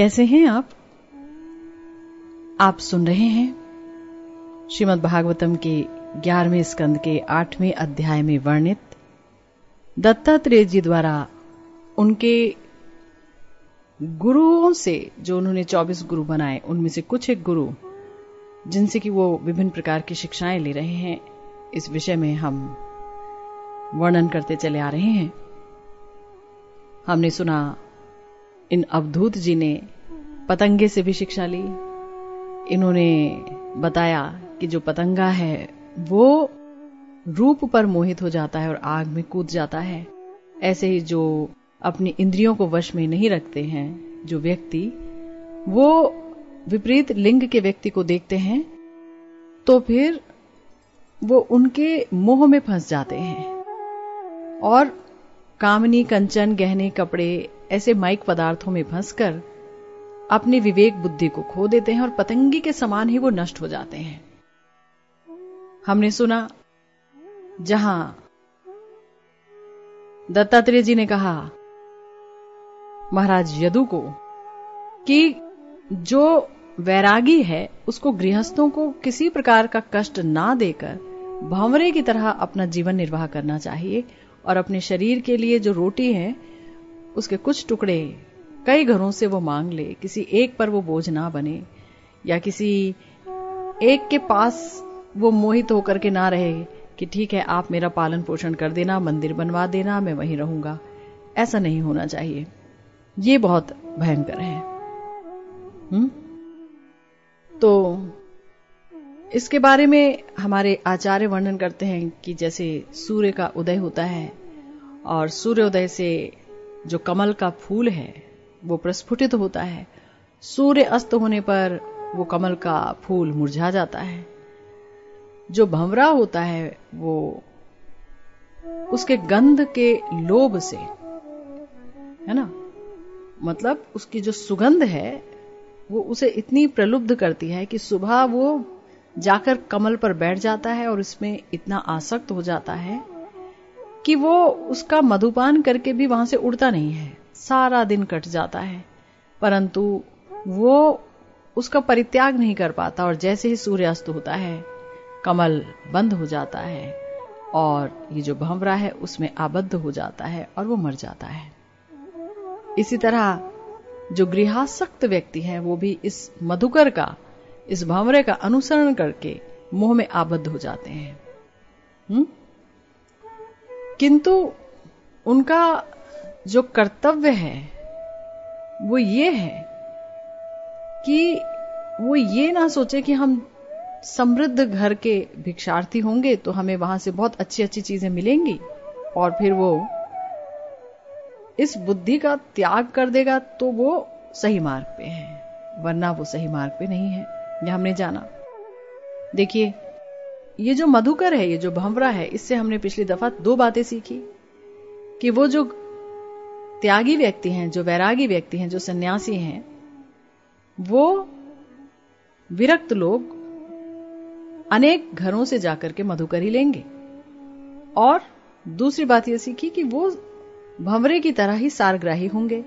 कैसे हैं आप? आप सुन रहे हैं श्रीमद् भागवतम के ग्यारहवें स्कंद के आठवें अध्याय में वर्णित दत्तात्रेय जी द्वारा उनके गुरुओं से, जो उन्होंने 24 गुरु बनाए, उनमें से कुछ एक गुरु, जिनसे कि वो विभिन्न प्रकार की शिक्षाएँ ले रहे हैं, इस विषय में हम वर्णन करते चले आ रहे हैं। हमने सुना इन अवधूत जी ने पतंगे से भी शिक्षा ली। इन्होंने बताया कि जो पतंगा है, वो रूप पर मोहित हो जाता है और आग में कूद जाता है। ऐसे ही जो अपनी इंद्रियों को वश में नहीं रखते हैं, जो व्यक्ति, वो विपरीत लिंग के व्यक्ति को देखते हैं तो फिर वो उनके मोह में फंस जाते हैं। और कामनी, कंचन, गहने, कपड़े ऐसे माइक पदार्थों में फंसकर अपनी विवेक बुद्धि को खो देते हैं और पतंगी के समान ही वो नष्ट हो जाते हैं। हमने सुना, जहाँ दत्तात्रेय जी ने कहा, महाराज यदु को, कि जो वैरागी है, उसको गृहस्थों को किसी प्रकार का कष्ट ना देकर भंवरे की तरह अपना जीवन निर्वाह करना चाहिए और अपने शरीर के लिए जो रोटी है उसके कुछ टुकड़े कई घरों से वो मांग ले, किसी एक पर वो बोझ ना बने, या किसी एक के पास वो मोहित होकर के ना रहे कि ठीक है, आप मेरा पालन पोषण कर देना, मंदिर बनवा देना, मैं वहीं रहूँगा। ऐसा नहीं होना चाहिए। ये बहुत भयंकर है। हुँ? तो इसके बारे में हमारे आचार्य वर्णन करते हैं कि जैसे सूर्य का उदय होता है और सूर्योदय से जो कमल का फूल है, वो प्रस्फुटित होता है। सूर्य अस्त होने पर वो कमल का फूल मुरझा जाता है। जो भंवरा होता है, वो उसके गंध के लोभ से, है ना? मतलब उसकी जो सुगंध है, वो उसे इतनी प्रलुब्ध करती है कि सुबह वो जाकर कमल पर बैठ जाता है और इसमें इतना आसक्त हो जाता है कि वो उसका मधुपान करके भी वहाँ से उड़ता नहीं है। सारा दिन कट जाता है। परंतु वो उसका परित्याग नहीं कर पाता और जैसे ही सूर्यास्त होता है, कमल बंद हो जाता है और ये जो भंवरा है, उसमें आबद्ध हो जाता है और वो मर जाता है। इसी तरह जो गृहासक्त व्यक्ति है, वो भी इस मधुकर का, इस भंवरे का अनुसरण करके मोह में आबद्ध हो जाते हैं। हुँ? किंतु उनका जो कर्तव्य है, वो ये है कि वो ये ना सोचे कि हम समृद्ध घर के भिक्षार्थी होंगे तो हमें वहाँ से बहुत अच्छी अच्छी चीज़ें मिलेंगी और फिर वो इस बुद्धि का त्याग कर देगा तो वो सही मार्ग पे है, वरना वो सही मार्ग पे नहीं है यह हमने जाना। देखिए ये जो मधुकर है, ये जो भंवरा है, इससे हमने पिछली दफ़ा दो बातें सीखी। कि वो जो त्यागी व्यक्ति हैं, जो वैरागी व्यक्ति हैं, जो सन्यासी हैं, वो विरक्त लोग अनेक घरों से जाकर के मधुकर ही लेंगे। और दूसरी बात यह सीखी कि वो भंवरे की तरह ही सारग्राही होंगे।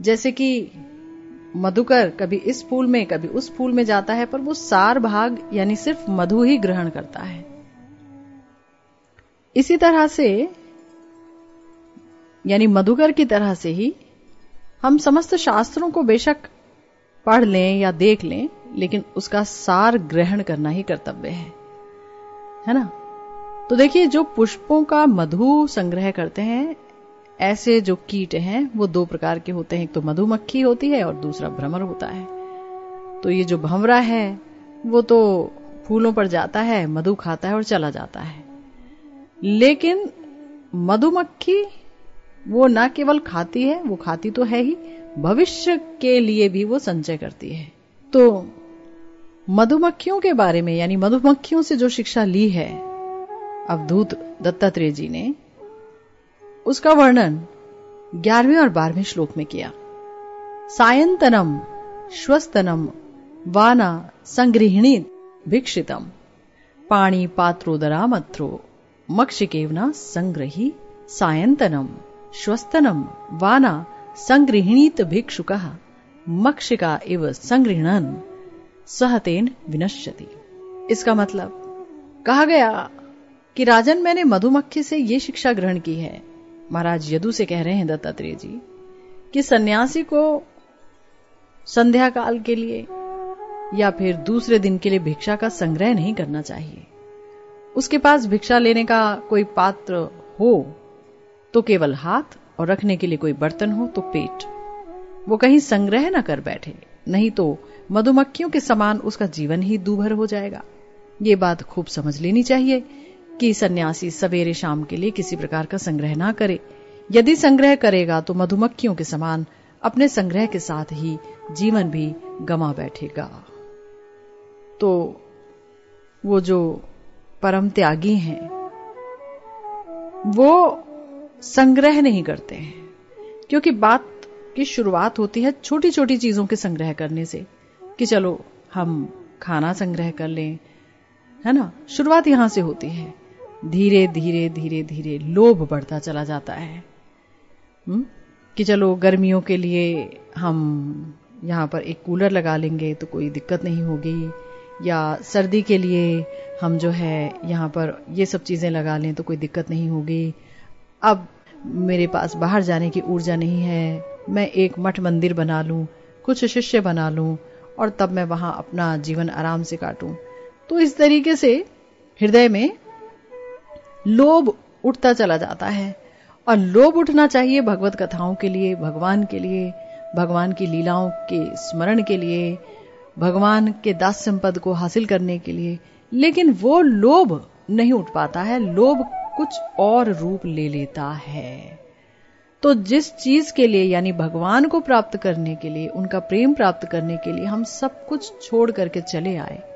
जैसे कि मधुकर कभी इस फूल में, कभी उस फूल में जाता है, पर वो सार भाग यानी सिर्फ़ मधु ही ग्रहण करता है। इसी तरह से, यानी मधुकर की तरह से ही, हम समस्त शास्त्रों को बेशक पढ़ लें या देख लें, लेकिन उसका सार ग्रहण करना ही कर्तव्य है। है ना? तो देखिए, जो पुष्पों का मधु संग्रह करते हैं ऐसे जो कीट हैं, वो दो प्रकार के होते हैं। एक तो मधुमक्खी होती है और दूसरा भ्रमर होता है। तो ये जो भंवरा है, वो तो फूलों पर जाता है, मधु खाता है और चला जाता है। लेकिन मधुमक्खी, वो ना केवल खाती है, वो खाती तो है ही, भविष्य के लिए भी वो संचय करती है। तो मधुमक्खियों के बारे में, यानी मधुमक्खियों से जो शिक्षा ली है, अवधूत दत्तात्रेय जी ने उसका वर्णन ग्यारहवें और बारहवें श्लोक में किया। सायंतनम, श्वस्तनम, वाना संगृहिणी भिक्षितम। पाणी पात्रोदरा मत्रो मक्षिकेवना संग्रही, सायंतनम, श्वस्तनम, वाना, संगृहिणीत भिक्षुक, मक्षिका इव संगृहणन, सहतेन विनश्यति। इसका मतलब कहा गया कि राजन मैंने मधुमक्खी से ये शिक्षा ग्रहण की है। महाराज यदु से कह रहे हैं दत्तात्रेय जी, कि सन्यासी को संध्या काल के लिए या फिर दूसरे दिन के लिए भिक्षा का संग्रह नहीं करना चाहिए। उसके पास भिक्षा लेने का कोई पात्र हो तो केवल हाथ और रखने के लिए कोई बर्तन हो तो पेट। वो कहीं संग्रह न कर बैठे, नहीं तो मधुमक्खियों के समान उसका जीवन ही दूभर हो जाएगा। ये बात खूब समझ लेनी चाहिए कि सन्यासी सवेरे शाम के लिए किसी प्रकार का संग्रह ना करे। यदि संग्रह करेगा तो मधुमक्खियों के समान अपने संग्रह के साथ ही जीवन भी गमा बैठेगा। तो वो जो परम त्यागी हैं, वो संग्रह नहीं करते हैं, क्योंकि बात की शुरुआत होती है छोटी छोटी चीज़ों के संग्रह करने से कि चलो हम खाना संग्रह कर लें, है ना? शुरुआत यहाँ से होती है। धीरे धीरे धीरे धीरे लोभ बढ़ता चला जाता है हुँ? हम्म? कि चलो गर्मियों के लिए हम यहाँ पर एक कूलर लगा लेंगे तो कोई दिक्कत नहीं होगी, या सर्दी के लिए हम जो है यहाँ पर ये सब चीज़ें लगा लें तो कोई दिक्कत नहीं होगी अब मेरे पास बाहर जाने की ऊर्जा नहीं है, मैं एक मठ मंदिर बना लूँ, कुछ शिष्य बना लूँ, और तब मैं वहाँ अपना जीवन आराम से काटूं तो इस तरीके से हृदय में लोभ उठता चला जाता है। और लोभ उठना चाहिए भगवत कथाओं के लिए, भगवान के लिए, भगवान की लीलाओं के स्मरण के लिए, भगवान के दास संपद को हासिल करने के लिए। लेकिन वो लोभ नहीं उठ पाता है, लोभ कुछ और रूप ले लेता है। तो जिस चीज़ के लिए, यानी भगवान को प्राप्त करने के लिए, उनका प्रेम प्राप्त करने के लिए हम सब कुछ छोड़ करके चले आए।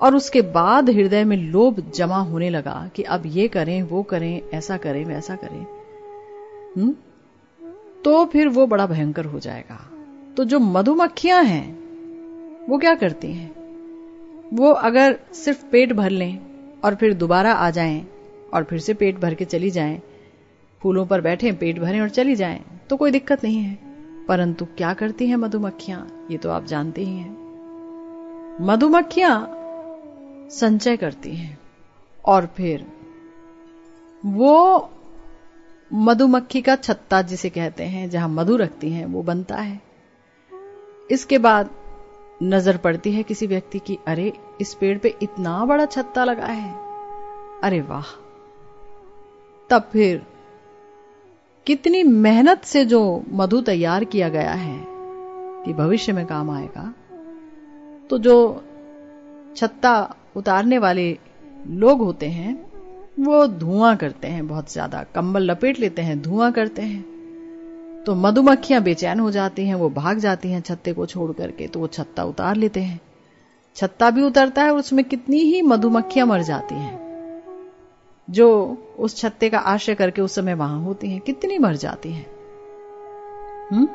और उसके बाद हृदय में लोभ जमा होने लगा कि अब ये करें, वो करें, ऐसा करें, वैसा करें। हुँ? तो फिर वो बड़ा भयंकर हो जाएगा। तो जो मधुमक्खियाँ हैं, वो क्या करती हैं? वो अगर सिर्फ़ पेट भर लें और फिर दोबारा आ जाएँ और फिर से पेट भर के चली जाएँ, फूलों पर बैठे, पेट भरें और चली जाएँ तो कोई दिक्कत नहीं है। परंतु क्या करती हैं मधुमक्खियाँ, ये तो आप जानते ही हैं। मधुमक्खियाँ संचय करती हैं। और फिर, वो मधुमक्खी का छत्ता जिसे कहते हैं, जहाँ मधु रखती हैं, वो बनता है। इसके बाद नज़र पड़ती है किसी व्यक्ति की, अरे, इस पेड़ पे इतना बड़ा छत्ता लगा है। अरे वाह। तब फिर, कितनी मेहनत से जो मधु तैयार किया गया है कि भविष्य में काम आएगा तो जो छत्ता उतारने वाले लोग होते हैं, वो धुआँ करते हैं बहुत ज़्यादा। कंबल लपेट लेते हैं, धुआँ करते हैं। तो मधुमक्खियाँ बेचैन हो जाती हैं, वो भाग जाती हैं छत्ते को छोड़ करके तो वो छत्ता उतार लेते हैं। छत्ता भी उतरता है और उसमें कितनी ही मधुमक्खियाँ मर जाती हैं। जो उस छत्ते का आश्रय करके उस समय वहाँ होती हैं, कितनी मर जाती हैं। हम्म?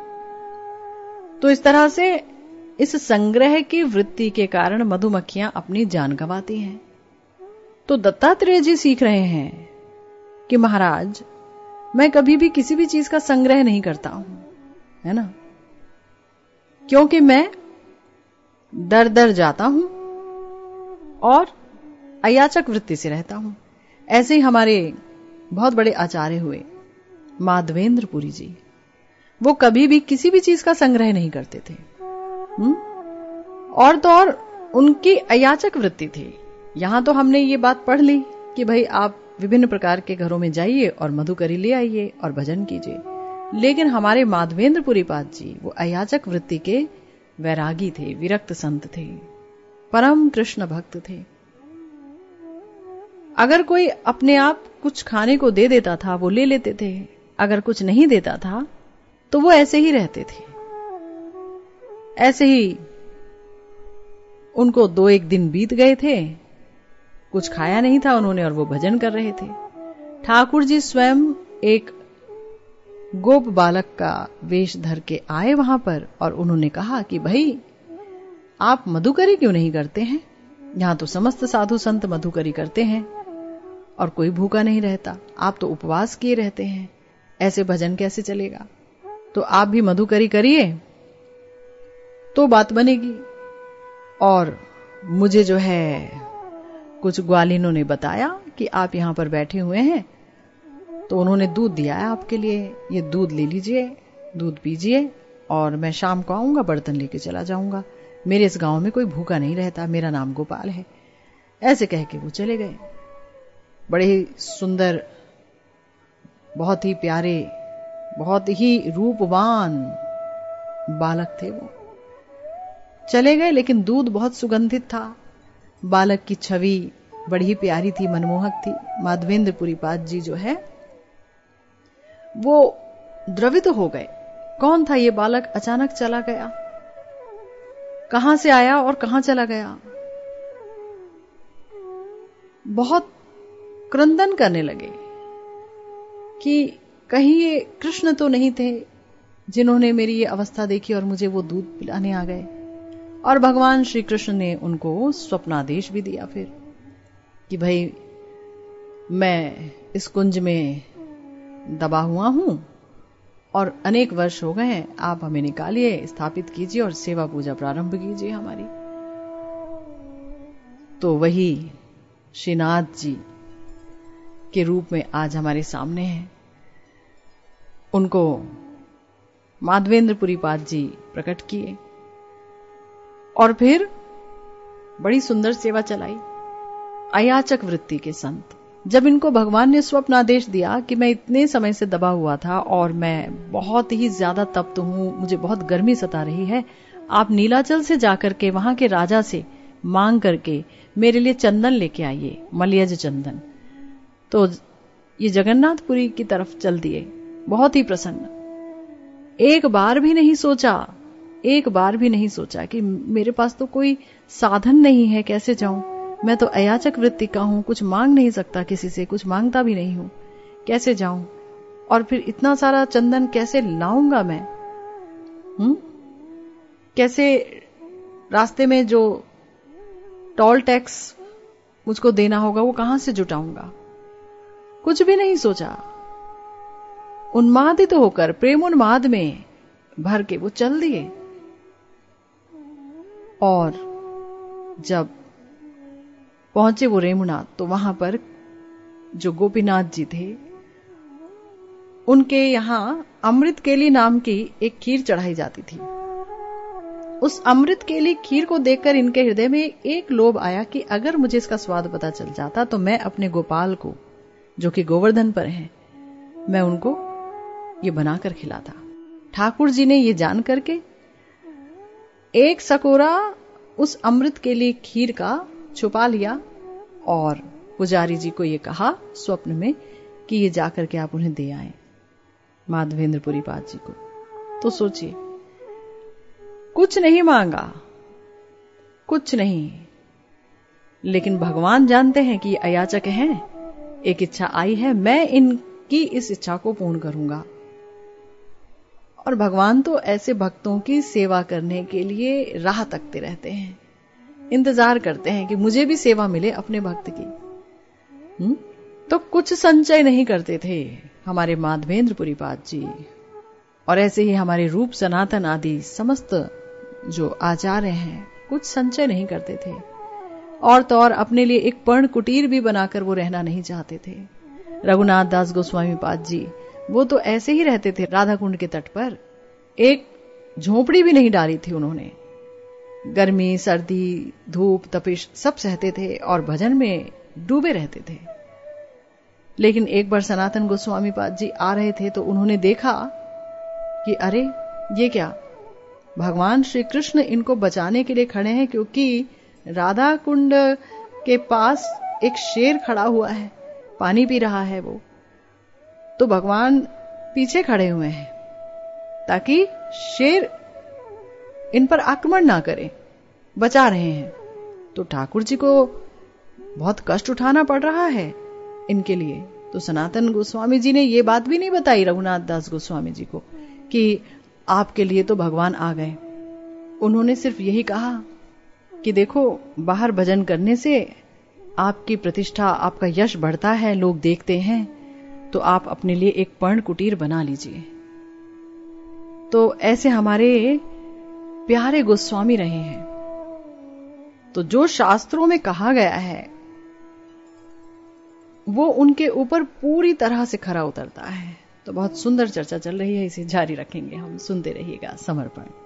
तो इस तरह से इस संग्रह की वृत्ति के कारण मधुमक्खियाँ अपनी जान गंवाती हैं। तो दत्तात्रेय जी सीख रहे हैं कि महाराज, मैं कभी भी किसी भी चीज़ का संग्रह नहीं करता हूँ, है ना? क्योंकि मैं दर दर जाता हूँ और अयाचक वृत्ति से रहता हूँ। ऐसे ही हमारे बहुत बड़े आचार्य हुए, माधवेंद्र पुरी जी। वो कभी भी किसी भी चीज़ का संग्रह नहीं करते थे। हम्म? और तो और उनकी अयाचक वृत्ति थी। यहाँ तो हमने ये बात पढ़ ली कि भाई आप विभिन्न प्रकार के घरों में जाइए और मधुकरी ले आइए और भजन कीजिए। लेकिन हमारे माधवेंद्रपुरी पाद जी, वो अयाचक वृत्ति के वैरागी थे, विरक्त संत थे, परम कृष्ण भक्त थे। अगर कोई अपने आप कुछ खाने को दे देता था, वो ले लेते थे। अगर कुछ नहीं देता था तो वो ऐसे ही रहते थे। ऐसे ही उनको दो एक दिन बीत गए थे, कुछ खाया नहीं था उन्होंने और वो भजन कर रहे थे। ठाकुर जी स्वयं एक गोप बालक का वेश धर के आए वहाँ पर और उन्होंने कहा कि भाई, आप मधुकरी क्यों नहीं करते हैं? यहाँ तो समस्त साधु संत मधुकरी करते हैं और कोई भूखा नहीं रहता। आप तो उपवास किए रहते हैं। ऐसे भजन कैसे चलेगा? तो आप भी मधुकरी करिए। तो बात बनेगी। और मुझे जो है, कुछ ग्वालिनों ने बताया कि आप यहाँ पर बैठे हुए हैं तो उन्होंने दूध दिया है आपके लिए। ये दूध ले लीजिए, दूध पीजिए, और मैं शाम को आऊँगा, बर्तन लेके चला जाऊँगा। मेरे इस गाँव में कोई भूखा नहीं रहता, मेरा नाम गोपाल है। ऐसे कह के वो चले गए। बड़े ही सुंदर, बहुत ही प्यारे, बहुत ही रूपवान बालक थे वो। चले गए, लेकिन दूध बहुत सुगंधित था। बालक की छवि बड़ी प्यारी थी, मनमोहक थी। माधवेंद्र पुरीपाद जी जो है, वो द्रवित हो गए। कौन था ये बालक? अचानक चला गया। कहाँ से आया और कहाँ चला गया? बहुत क्रंदन करने लगे कि कहीं ये कृष्ण तो नहीं थे जिन्होंने मेरी ये अवस्था देखी और मुझे वो दूध पिलाने आ गए। और भगवान श्री कृष्ण ने उनको स्वप्नादेश भी दिया फिर कि भाई, मैं इस कुंज में दबा हुआ हूँ और अनेक वर्ष हो गए हैं, आप हमें निकालिए, स्थापित कीजिए और सेवा पूजा प्रारंभ कीजिए हमारी। तो वही श्रीनाथ जी के रूप में आज हमारे सामने हैं। उनको माधवेंद्र पुरीपाद जी प्रकट किए। और फिर बड़ी सुंदर सेवा चलाई अयाचक वृत्ति के संत। जब इनको भगवान ने स्वप्न आदेश दिया कि मैं इतने समय से दबा हुआ था और मैं बहुत ही ज़्यादा तप्त हूँ, मुझे बहुत गर्मी सता रही है, आप नीलाचल से जाकर के वहाँ के राजा से मांग करके मेरे लिए चंदन लेके आइए, मलयज चंदन। तो ये जगन्नाथपुरी की तरफ़ चल दिए। बहुत ही प्रसन्न। एक बार भी नहीं सोचा एक बार भी नहीं सोचा कि मेरे पास तो कोई साधन नहीं है, कैसे जाऊँ? मैं तो अयाचक वृत्ति का हूँ, कुछ मांग नहीं सकता किसी से, कुछ माँगता भी नहीं हूँ। कैसे जाऊँ? और फिर इतना सारा चंदन कैसे लाऊँगा मैं? हम्म? कैसे रास्ते में जो टोल टैक्स मुझको देना होगा, वो कहाँ से जुटाऊँगा? कुछ भी नहीं सोचा। उन्मादित तो होकर, प्रेम उन्माद में भर के वो चल दिए। और जब पहुँचे वो रेमुना तो वहाँ पर जो गोपीनाथ जी थे, उनके यहाँ अमृत केली नाम की एक खीर चढ़ाई जाती थी। उस अमृत केली खीर को देखकर इनके हृदय में एक लोभ आया कि अगर मुझे इसका स्वाद पता चल जाता तो मैं अपने गोपाल को, जो कि गोवर्धन पर हैं, मैं उनको ये बनाकर खिलाता। ठाकुर जी ने ये जान करके एक सकोरा उस अमृत के लिए खीर का छुपा लिया और पुजारी जी को ये कहा स्वप्न में कि ये जाकर के आप उन्हें दे आए। माधवेंद्रपुरी पाद जी को। तो सोचिए, कुछ नहीं मांगा, कुछ नहीं, लेकिन भगवान जानते हैं कि ये अयाचक हैं, एक इच्छा आई है, मैं इनकी इस इच्छा को पूर्ण करूँगा। और भगवान तो ऐसे भक्तों की सेवा करने के लिए राह तकते रहते हैं इंतज़ार करते हैं कि मुझे भी सेवा मिले अपने भक्त की हुँ? हम्म? तो कुछ संचय नहीं करते थे हमारे माधवेंद्र पुरीपाद जी और ऐसे ही हमारे रूप सनातन आदि समस्त जो आचार्य हैं, कुछ संचय नहीं करते थे और तो और अपने लिए एक पर्ण कुटीर भी बनाकर वो रहना नहीं चाहते थे रघुनाथ दास गोस्वामी पाद जी वो तो ऐसे ही रहते थे राधा कुंड के तट पर। एक झोपड़ी भी नहीं डाली थी उन्होंने। गर्मी, सर्दी, धूप, तपिश सब सहते थे और भजन में डूबे रहते थे। लेकिन एक बार सनातन गोस्वामी पाद जी आ रहे थे तो उन्होंने देखा कि अरे, ये क्या? भगवान श्री कृष्ण इनको बचाने के लिए खड़े हैं क्योंकि राधा कुंड के पास एक शेर खड़ा हुआ है। पानी पी रहा है वो। तो भगवान पीछे खड़े हुए हैं, ताकि शेर इन पर आक्रमण ना करें, बचा रहे हैं। तो ठाकुर जी को बहुत कष्ट उठाना पड़ रहा है इनके लिए। तो सनातन गोस्वामी जी ने ये बात भी नहीं बताई, रघुनाथ दास गोस्वामी जी को, कि आपके लिए तो भगवान आ गए। उन्होंने सिर्फ़ यही कहा कि देखो, बाहर भजन करने से आपकी प्रतिष्ठा, आपका यश बढ़ता है, लोग देखते हैं। तो आप अपने लिए एक पर्ण कुटीर बना लीजिए। तो ऐसे हमारे प्यारे गोस्वामी रहे हैं। तो जो शास्त्रों में कहा गया है, वो उनके ऊपर पूरी तरह से खरा उतरता है। तो बहुत सुंदर चर्चा चल रही है, इसे जारी रखेंगे हम। सुनते रहिएगा समर्पण।